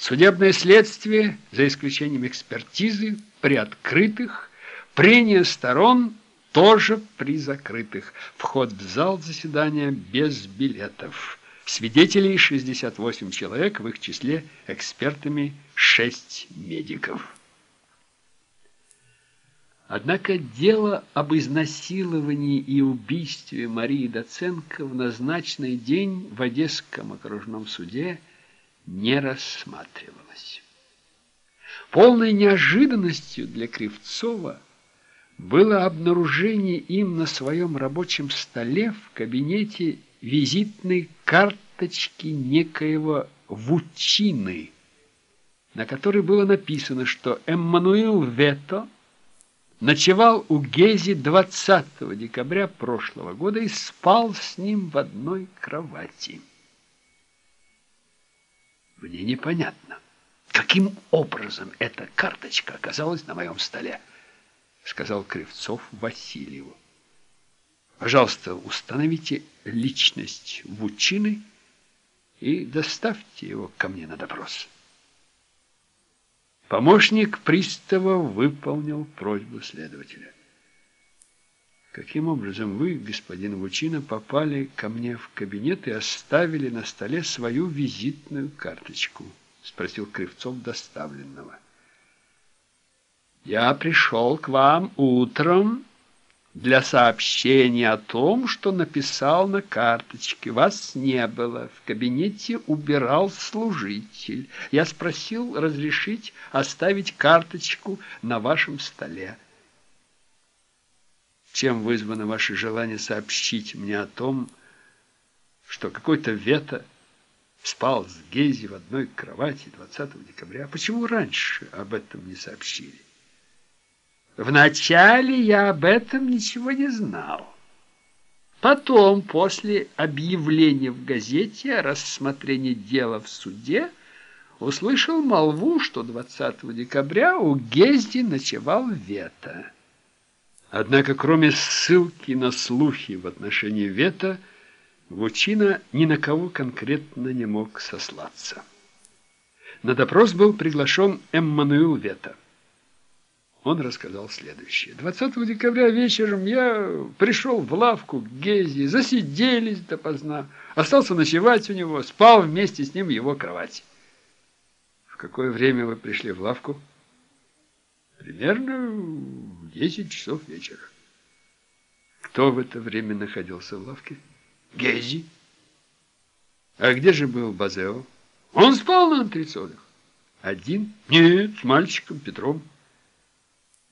Судебное следствие, за исключением экспертизы, при открытых, прения сторон тоже при закрытых. Вход в зал заседания без билетов. Свидетелей 68 человек, в их числе экспертами 6 медиков. Однако дело об изнасиловании и убийстве Марии Доценко в назначенный день в Одесском окружном суде не рассматривалось. Полной неожиданностью для Кривцова было обнаружение им на своем рабочем столе в кабинете визитной карточки некоего Вучины, на которой было написано, что Эммануил Вето – ночевал у Гези 20 декабря прошлого года и спал с ним в одной кровати. Мне непонятно, каким образом эта карточка оказалась на моем столе, сказал Кривцов Васильеву. Пожалуйста, установите личность Вучины и доставьте его ко мне на допрос. Помощник пристава выполнил просьбу следователя. «Каким образом вы, господин Вучина, попали ко мне в кабинет и оставили на столе свою визитную карточку?» — спросил Кривцов доставленного. «Я пришел к вам утром для сообщения о том, что написал на карточке. Вас не было. В кабинете убирал служитель. Я спросил разрешить оставить карточку на вашем столе. Чем вызвано ваше желание сообщить мне о том, что какой-то Вета спал с Гези в одной кровати 20 декабря? Почему раньше об этом не сообщили? Вначале я об этом ничего не знал. Потом, после объявления в газете о рассмотрении дела в суде, услышал молву, что 20 декабря у Гезди ночевал Вета. Однако, кроме ссылки на слухи в отношении Вета, Вучина ни на кого конкретно не мог сослаться. На допрос был приглашен Эммануил Вета. Он рассказал следующее. 20 декабря вечером я пришел в лавку к Гези, засиделись допоздна, остался ночевать у него, спал вместе с ним в его кровати. В какое время вы пришли в лавку? Примерно 10 часов вечера. Кто в это время находился в лавке? Гези. А где же был Базео? Он спал на антресолях. Один? Нет, с мальчиком Петром.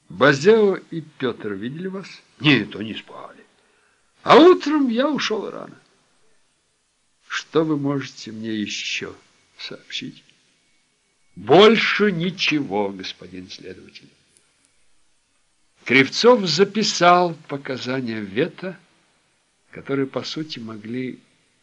Базео и Петр видели вас? Нет, они спали. А утром я ушел рано. Что вы можете мне еще сообщить? Больше ничего, господин следователь. Кривцов записал показания Вета, которые, по сути, могли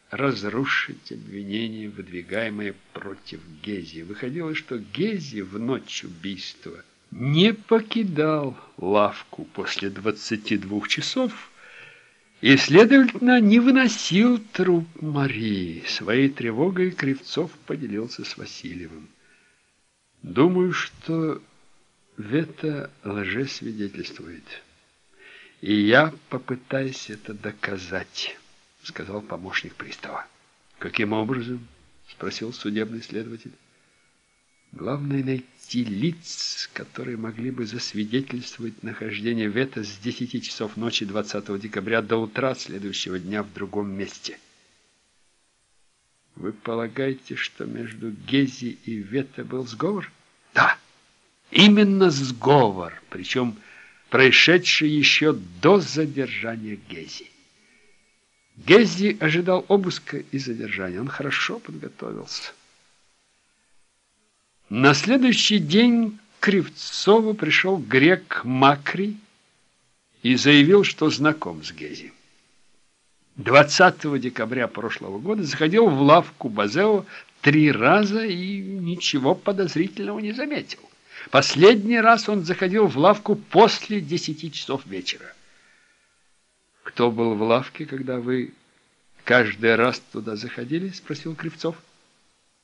разрушить обвинение, выдвигаемое против Гези. Выходило, что Гези в ночь убийства – не покидал лавку после 22 часов и, следовательно, не выносил труп Марии. Своей тревогой Кривцов поделился с Васильевым. Думаю, что Вета лжесвидетельствует. И я попытаюсь это доказать, сказал помощник пристава. Каким образом? спросил судебный следователь. Главное найти лиц, которые могли бы засвидетельствовать нахождение Вета с 10 часов ночи 20 декабря до утра следующего дня в другом месте. Вы полагаете, что между Гези и Вета был сговор? Именно сговор, причем происшедший еще до задержания Гези. Гези ожидал обыска и задержания. Он хорошо подготовился. На следующий день к Кривцову пришел грек Макри и заявил, что знаком с Гези. 20 декабря прошлого года заходил в лавку Базео три раза и ничего подозрительного не заметил. Последний раз он заходил в лавку после 10 часов вечера. «Кто был в лавке, когда вы каждый раз туда заходили?» – спросил Кривцов.